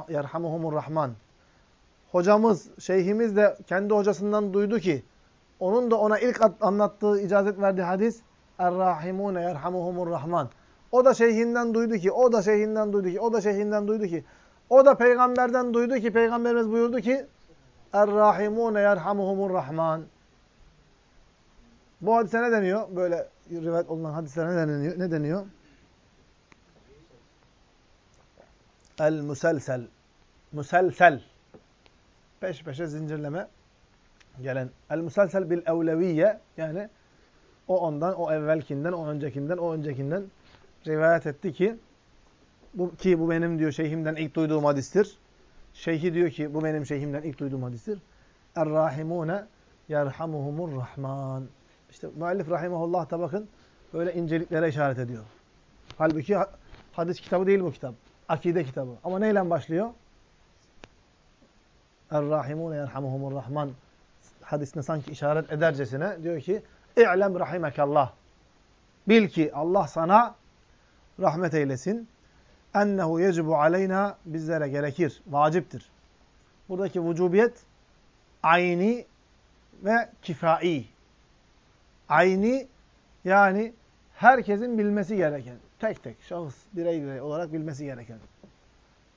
yerhamuhumur Rahman. Hocamız, şeyhimiz de kendi hocasından duydu ki onun da ona ilk anlattığı, icazet verdiği hadis Er-Rahimune yerhamuhumur Rahman. O da şeyhinden duydu ki, o da şeyhinden duydu ki, o da şeyhinden duydu ki, o da peygamberden duydu ki, peygamberimiz buyurdu ki Er-Rahimune yerhamuhumur Rahman. Bu hadise ne deniyor? Böyle rivayet olunan hadislere ne deniyor? Ne deniyor? El-Muselsel. Muselsel. Peş peşe zincirleme gelen. El-Muselsel bil evleviye yani o ondan, o evvelkinden, o öncekinden, o öncekinden rivayet etti ki bu ki bu benim diyor şeyhimden ilk duyduğum hadistir. Şeyhi diyor ki bu benim şeyhimden ilk duyduğum hadistir. Er-Rahimune yerhamuhumur Rahman. İşte müellif rahimahullah da bakın böyle inceliklere işaret ediyor. Halbuki hadis kitabı değil bu kitap. Akide kitabı. Ama neyle başlıyor? Er-Rahimune yerhamuhumur Rahman hadisine sanki işaret edercesine diyor ki İ'lem rahimekallah. Bil ki Allah sana rahmet eylesin. Ennehu yecibu aleyna bizlere gerekir, vaciptir. Buradaki vücubiyet ayni ve kifai. Ayni yani herkesin bilmesi gereken, tek tek, şahıs, birey birey olarak bilmesi gereken.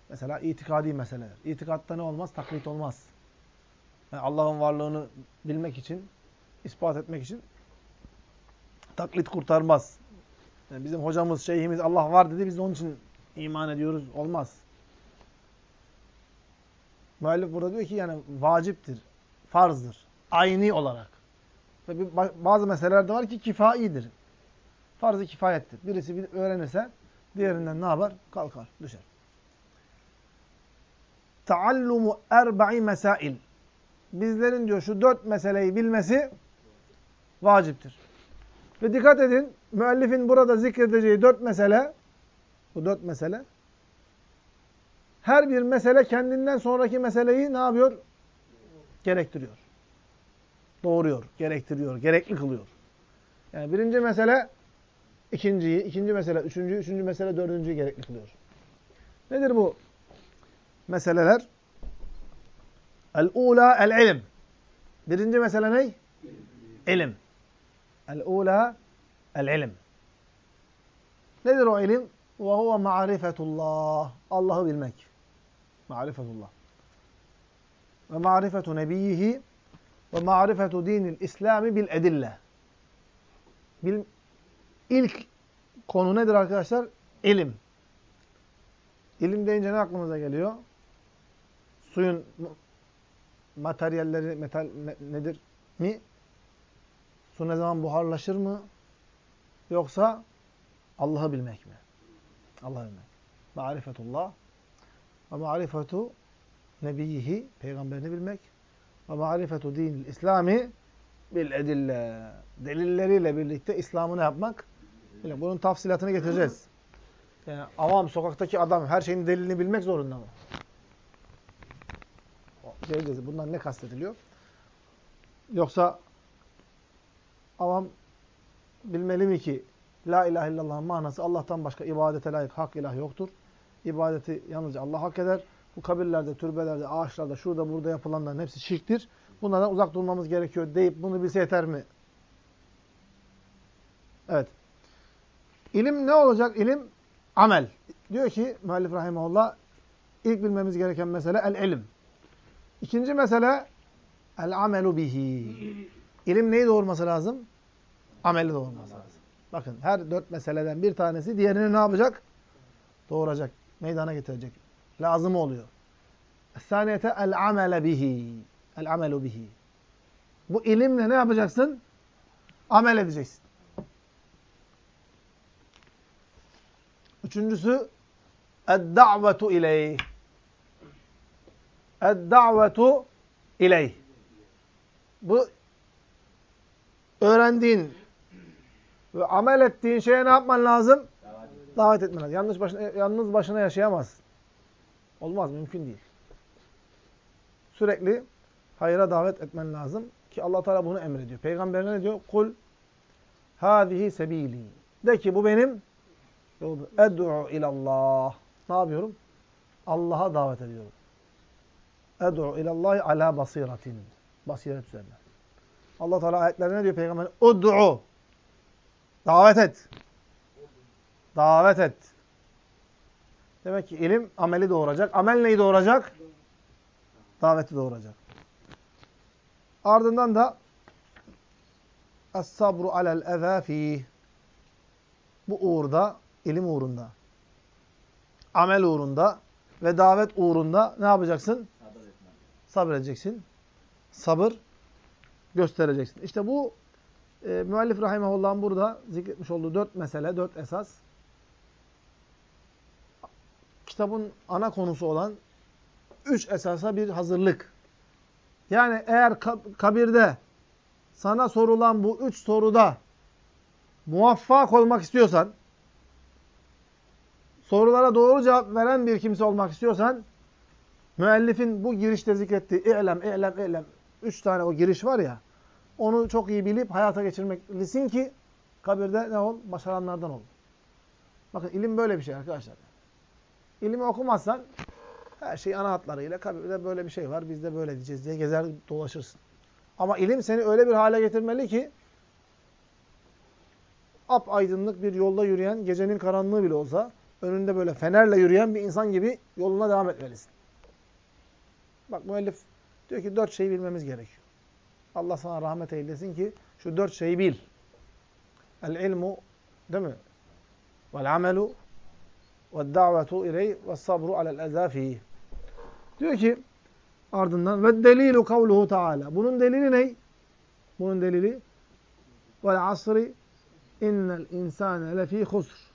Mesela itikadi meseleler. İtikatta ne olmaz? Taklit olmaz. Yani Allah'ın varlığını bilmek için, ispat etmek için taklit kurtarmaz. Yani bizim hocamız, şeyhimiz Allah var dedi, biz de onun için iman ediyoruz. Olmaz. Müellif burada diyor ki yani vaciptir, farzdır. Ayni olarak. Ve bazı meseleler de var ki kifaidir. Farz-ı kifayettir. Birisi bir öğrenirse diğerinden ne yapar? Kalkar, düşer. Taallumu erba'i mesail. Bizlerin diyor şu dört meseleyi bilmesi vaciptir. Ve dikkat edin, müellifin burada zikredeceği dört mesele, bu dört mesele, her bir mesele kendinden sonraki meseleyi ne yapıyor? Gerektiriyor. Doğuruyor, gerektiriyor, gerekli kılıyor. Yani birinci mesele ikinciyi, ikinci mesele üçüncüyü, üçüncü mesele dördüncüyü gerekli kılıyor. Nedir bu meseleler? El-ula el-ilim. Birinci mesele ne? İlim. El-ula el-ilim. Nedir o ilim? Huve ma'rifetullah. Allah'ı bilmek. Ma'rifetullah. Ve ma'rifetu nebiyyihi ve ma'rifetu dinil İslami bil edille. Bil, ilk konu nedir arkadaşlar? İlim. İlim deyince ne aklımıza geliyor? Suyun materyalleri metal ne, nedir mi? Su ne zaman buharlaşır mı? Yoksa Allah'ı bilmek mi? Allah'ı bilmek. Marifetullah ve marifetu nebiyyihi, peygamberini bilmek ve marifetu dinil İslami bil edille. Delilleriyle birlikte İslam'ı ne yapmak? Bunun tafsilatını getireceğiz. Yani avam sokaktaki adam her şeyin delilini bilmek zorunda mı? Geleceğiz. Bundan ne kastediliyor? Yoksa avam bilmeli mi ki La ilahe illallah'ın manası Allah'tan başka ibadete layık hak ilah yoktur. İbadeti yalnızca Allah hak eder. Bu kabirlerde, türbelerde, ağaçlarda, şurada burada yapılanların hepsi şirktir. Bunlardan uzak durmamız gerekiyor deyip bunu bilse yeter mi? Evet. İlim ne olacak? İlim amel. Diyor ki müellif rahimahullah ilk bilmemiz gereken mesele el-ilim. İkinci mesele el-amelu bihi. İlim neyi doğurması lazım? Ameli doğurması lazım. Bakın her dört meseleden bir tanesi diğerini ne yapacak? Doğuracak. Meydana getirecek. Lazım oluyor. Saniyete el-amele bihi. El-amelu bihi. Bu ilimle ne yapacaksın? Amel edeceksin. Üçüncüsü ed-da'vetu ileyh. Ed-da'vetu ileyh. Bu öğrendiğin ve amel ettiğin şeye ne yapman lazım? Davet etmen lazım. Yalnız başına, yalnız başına yaşayamaz. Olmaz, mümkün değil. Sürekli hayra davet etmen lazım ki Allah Teala bunu emrediyor. Peygamberine ne diyor? Kul hâzihi sebîlî. De ki bu benim yolum. Ed'u ilallah. Ne yapıyorum? Allah'a davet ediyorum. Ed'u ilallahi ala basiratin. Basiret üzerine. Allah Teala ayetlerine ne diyor peygamber? Ud'u. Davet et. Davet et. Demek ki ilim ameli doğuracak. Amel neyi doğuracak? Daveti doğuracak. Ardından da Es-sabru alel ezâ Bu uğurda, ilim uğrunda, amel uğrunda ve davet uğrunda ne yapacaksın? Sabredeceksin. Sabır göstereceksin. İşte bu e, müellif rahimehullah'ın burada zikretmiş olduğu dört mesele, dört esas kitabın ana konusu olan üç esasa bir hazırlık. Yani eğer kabirde sana sorulan bu üç soruda muvaffak olmak istiyorsan, sorulara doğru cevap veren bir kimse olmak istiyorsan, müellifin bu girişte zikrettiği i'lem, i'lem, i'lem, üç tane o giriş var ya, onu çok iyi bilip hayata geçirmelisin ki kabirde ne ol? Başaranlardan ol. Bakın ilim böyle bir şey arkadaşlar. İlimi okumazsan her şey ana hatlarıyla kabirde böyle bir şey var biz de böyle diyeceğiz diye gezer dolaşırsın. Ama ilim seni öyle bir hale getirmeli ki ap aydınlık bir yolda yürüyen, gecenin karanlığı bile olsa önünde böyle fenerle yürüyen bir insan gibi yoluna devam etmelisin. Bak müellif diyor ki dört şeyi bilmemiz gerekiyor. Allah sana rahmet eylesin ki şu dört şeyi bil. El ilmu değil mi? Vel amelu ve davetu iley ve sabru alel ezafi. Diyor ki ardından ve delilu kavluhu taala. Bunun delili ne? Bunun delili vel asri innel insane lefi husr.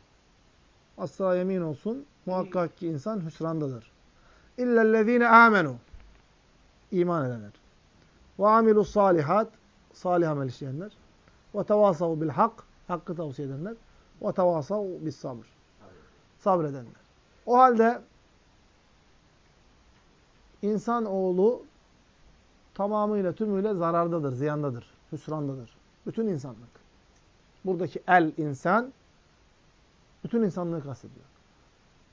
Asla yemin olsun muhakkak ki insan hüsrandadır. İllellezîne âmenû. İman edenler. Ve amilus salihat. Salih amel işleyenler. Ve tevasav bil hak. Hakkı tavsiye edenler. Ve tevasav bis sabr. Sabredenler. O halde insan oğlu tamamıyla tümüyle zarardadır, ziyandadır, hüsrandadır. Bütün insanlık. Buradaki el insan bütün insanlığı kastediyor.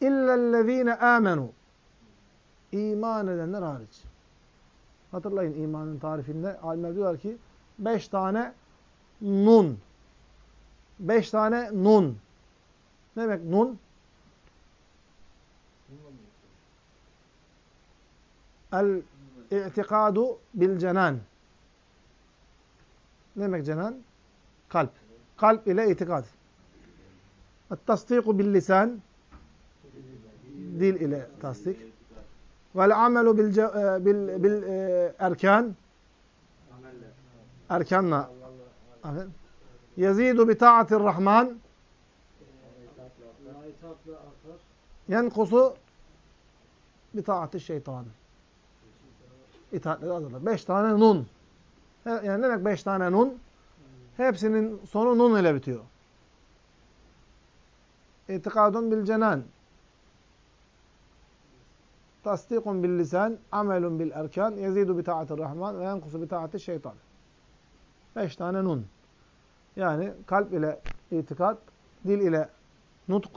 İllellezîne âmenû. İman edenler hariç. Hatırlayın imanın tarifinde alimler diyorlar ki beş tane nun. Beş tane nun. Ne demek nun? El-i'tikadu bil cenan. Ne demek cenan? Kalp. Kalp ile itikad. El-tasdiku bil lisan. Dil ile tasdik. Vel amelu bil, bil, bil e, erkan. Erkanla. Yezidu bi ta'atir rahman. Yenkusu bi ta'ati şeytan. İtaatleri azalır. Beş tane nun. Yani ne demek beş tane nun? Hepsinin sonu nun ile bitiyor. İtikadun bil cenan. Tasdikun bil lisan. Amelun bil erkan. Yezidu bi ta'atir rahman. Ve yenkusu bi ta'ati şeytan. Beş tane nun. Yani kalp ile itikat, dil ile nutk,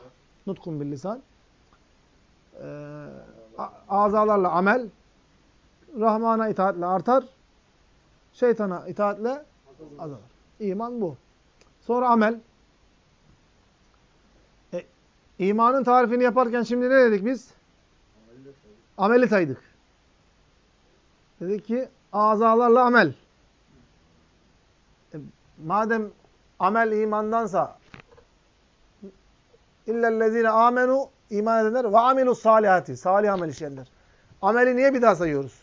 nutkun bil lisan, e, azalarla amel, Rahman'a itaatle artar, şeytana itaatle azalır. İman bu. Sonra amel. İmanın tarifini yaparken şimdi ne dedik biz? Ameli saydık. Dedik ki azalarla amel. E, madem amel imandansa illellezine amenu iman edenler ve amilus salihati. Salih amel işleyenler. Ameli niye bir daha sayıyoruz?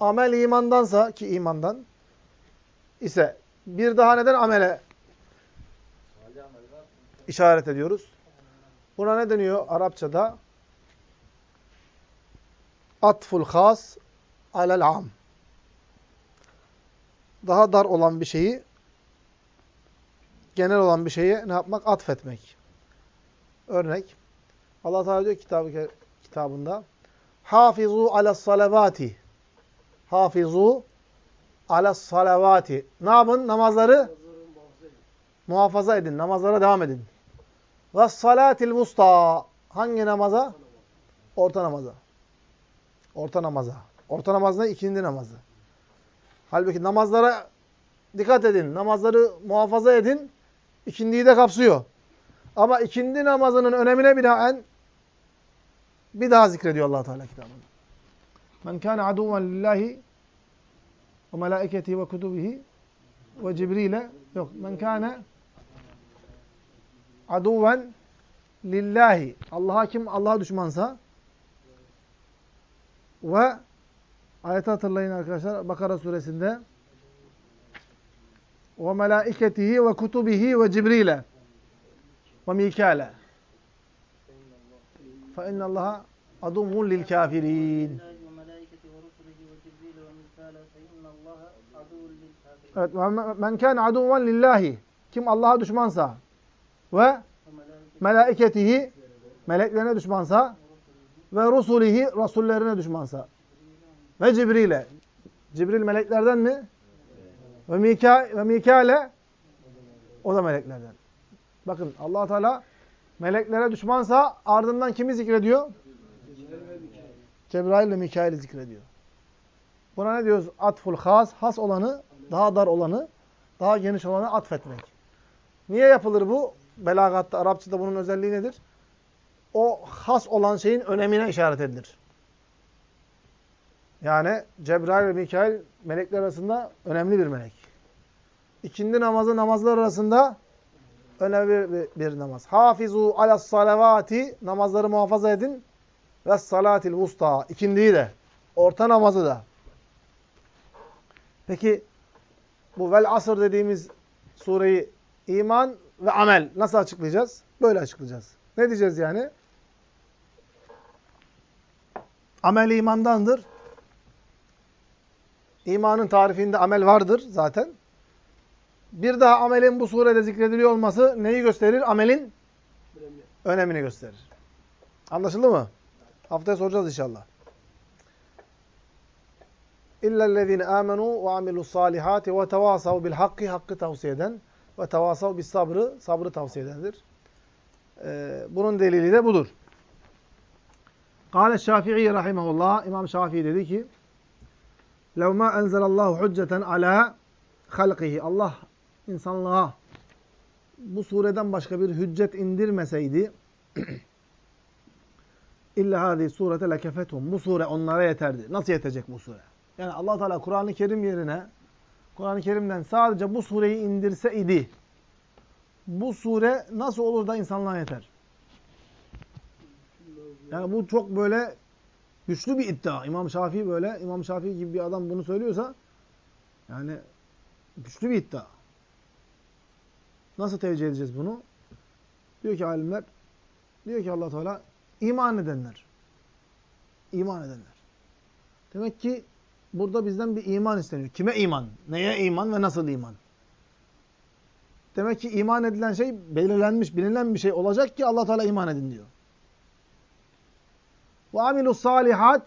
Amel imandansa ki imandan ise bir daha neden amele işaret ediyoruz? Buna ne deniyor Arapçada? Atful has alel am. Daha dar olan bir şeyi genel olan bir şeye ne yapmak? Atfetmek. Örnek. Allah Teala diyor kitabı, kitabında Hafizu ala salavati. Hafizu ala salavati. Ne yapın? Namazları muhafaza edin. Namazlara devam edin. Ve salatil vusta. Hangi namaza? Orta namaza. Orta namaza. Orta namaz ne? İkindi namazı. Halbuki namazlara dikkat edin. Namazları muhafaza edin. İkindiyi de kapsıyor. Ama ikindi namazının önemine binaen bir daha zikrediyor allah Teala kitabında. Men kâne aduven lillahi ve melâiketihi ve kutubihi ve cibrile yok. Men kâne aduven lillahi. Allah'a kim Allah'a düşmansa ve ayeti hatırlayın arkadaşlar Bakara suresinde. Ve melaiketihi ve kutubihi ve cibrile ve mikale. Fe innallaha adummun lil kafirin. Evet, men kâne aduven lillahi. Kim Allah'a düşmansa ve melaiketihi, meleklerine düşmansa ve rusulihi, rasullerine düşmansa ve Cibril'e. Cibril meleklerden mi? Ve Mika ve Mikale o da meleklerden. Bakın Allah Teala meleklere düşmansa ardından kimi zikrediyor? Cebrail ve Mikail'i zikrediyor. Buna ne diyoruz? Atful has, has olanı daha dar olanı, daha geniş olanı atfetmek. Niye yapılır bu? Belagatta, Arapçada bunun özelliği nedir? O has olan şeyin önemine işaret edilir. Yani Cebrail ve Mikail melekler arasında önemli bir melek. İkindi namazı namazlar arasında önemli bir, bir namaz. Hafizu alas salavati namazları muhafaza edin ve salatil vusta ikindiyi de orta namazı da. Peki bu vel asr dediğimiz sureyi iman ve amel nasıl açıklayacağız? Böyle açıklayacağız. Ne diyeceğiz yani? Amel imandandır. İmanın tarifinde amel vardır zaten. Bir daha amelin bu surede zikrediliyor olması neyi gösterir? Amelin önemini gösterir. Anlaşıldı mı? Haftaya soracağız inşallah. İllellezine amenu ve amilus salihati ve tevasav bil hakki hakkı tavsiye eden ve tevasav bis sabrı sabrı tavsiye edendir. Ee, bunun delili de budur. Kâle Şafii rahimehullah İmam Şafii dedi ki: "Lev ma enzelallahu hucceten ala halqihi." Allah insanlığa bu sureden başka bir hüccet indirmeseydi [CLEARS THROAT] illa hadi surete lekefethum. Bu sure onlara yeterdi. Nasıl yetecek bu sure? Yani Allah Teala Kur'an-ı Kerim yerine Kur'an-ı Kerim'den sadece bu sureyi indirseydi bu sure nasıl olur da insanlığa yeter? Yani bu çok böyle güçlü bir iddia. İmam Şafii böyle, İmam Şafii gibi bir adam bunu söylüyorsa yani güçlü bir iddia. Nasıl tevcih edeceğiz bunu? Diyor ki alimler, diyor ki allah Teala iman edenler. İman edenler. Demek ki burada bizden bir iman isteniyor. Kime iman? Neye iman ve nasıl iman? Demek ki iman edilen şey belirlenmiş, bilinen bir şey olacak ki allah Teala iman edin diyor. Ve amilus salihat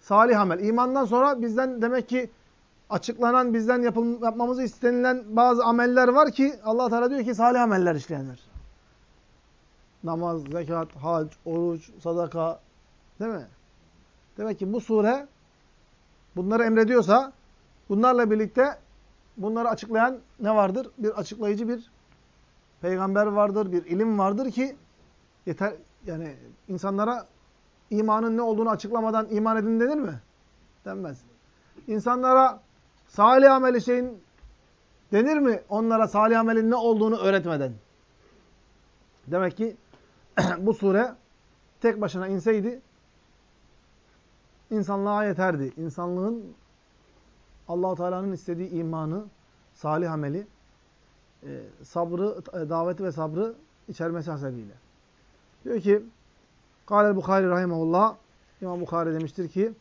salih amel. İmandan sonra bizden demek ki açıklanan, bizden yapım, yapmamızı istenilen bazı ameller var ki allah Teala diyor ki salih ameller işleyenler. Namaz, zekat, hac, oruç, sadaka değil mi? Demek ki bu sure bunları emrediyorsa bunlarla birlikte bunları açıklayan ne vardır? Bir açıklayıcı bir peygamber vardır, bir ilim vardır ki yeter yani insanlara imanın ne olduğunu açıklamadan iman edin denir mi? Denmez. İnsanlara salih ameli şeyin denir mi? Onlara salih amelin ne olduğunu öğretmeden. Demek ki [CLEARS THROAT] bu sure tek başına inseydi insanlığa yeterdi. İnsanlığın allah Teala'nın istediği imanı, salih ameli, e, sabrı, e, daveti ve sabrı içermesi hasebiyle. Diyor ki Kâlel Bukhari rahimahullah İmam Bukhari demiştir ki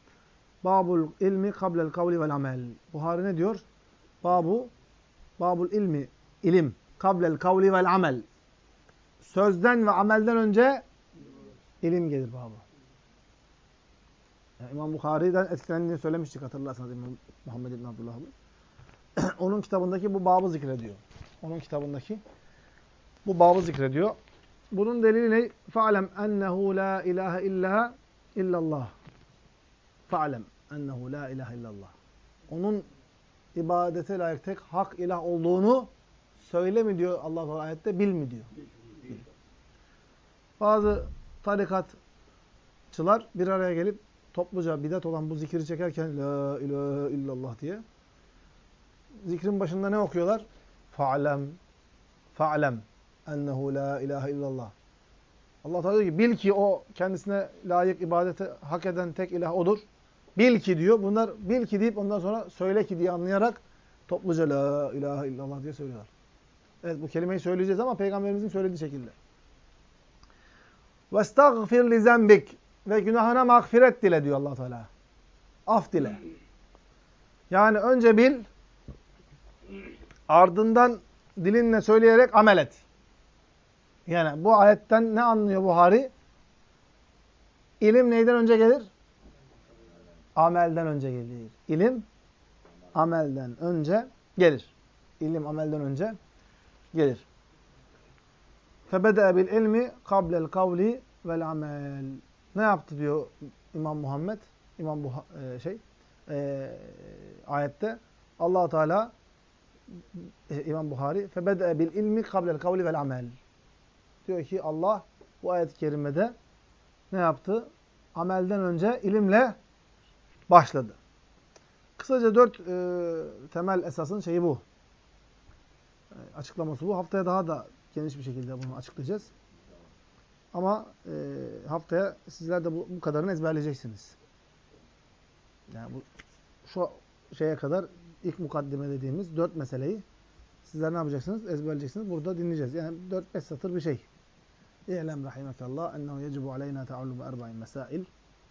Babul ilmi kablel kavli vel amel. Buhari ne diyor? Babu Babul ilmi ilim kablel kavli vel amel. Sözden ve amelden önce ilim gelir babı. Yani İmam Bukhari'den etkilendiğini söylemiştik hatırlarsanız İmam Muhammed bin Abdullah'ın. [CLEARS THROAT] Onun kitabındaki bu babı zikrediyor. Onun kitabındaki bu babı zikrediyor. Bunun delili ne? Fa'lem ennehu la ilahe illa illallah. Fa'lem ennehu la ilahe illallah. Onun ibadete layık tek hak ilah olduğunu söyle mi diyor Allah Teala ayette, bil mi diyor. Bazı tarikatçılar bir araya gelip topluca bidat olan bu zikri çekerken la ilahe illallah diye zikrin başında ne okuyorlar? Fa'lem fa'lem ennehu la ilahe illallah. Allah Teala diyor ki bil ki o kendisine layık ibadete hak eden tek ilah odur. Bil ki diyor. Bunlar bil ki deyip ondan sonra söyle ki diye anlayarak topluca la ilahe illallah diye söylüyorlar. Evet bu kelimeyi söyleyeceğiz ama peygamberimizin söylediği şekilde. Vestagfir li zembik ve günahına mağfiret dile diyor Allah Teala. Af dile. Yani önce bil ardından dilinle söyleyerek amel et. Yani bu ayetten ne anlıyor Buhari? İlim neyden önce gelir? Amelden önce gelir. İlim amelden önce gelir. İlim amelden önce gelir. İlmi kablel kavli vel amel. Ne yaptı diyor İmam Muhammed? İmam bu e, şey e, ayette Allah Teala e, İmam Buhari febede bil ilmi kablel kavli vel amel. Diyor ki Allah bu ayet-i kerimede ne yaptı? Amelden önce ilimle başladı. Kısaca dört e, temel esasın şeyi bu. E, açıklaması bu. Haftaya daha da geniş bir şekilde bunu açıklayacağız. Ama e, haftaya sizler de bu, bu kadarını ezberleyeceksiniz. Yani bu şu şeye kadar ilk mukaddime dediğimiz dört meseleyi sizler ne yapacaksınız? Ezberleyeceksiniz. Burada dinleyeceğiz. Yani dört beş satır bir şey. İ'lem rahimekallah ennehu yecibu aleyna teallumu erba'in mesail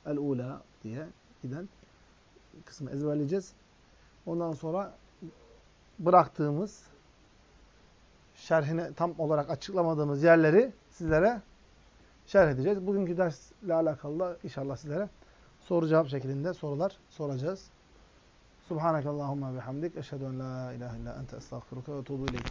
el-ula diye giden kısmı ezberleyeceğiz. Ondan sonra bıraktığımız şerhini tam olarak açıklamadığımız yerleri sizlere şerh edeceğiz. Bugünkü dersle alakalı da inşallah sizlere soru cevap şeklinde sorular soracağız. Subhanakallahumma bihamdik. Eşhedü en la ilahe illa ente estağfiruka ve etubu ileyk.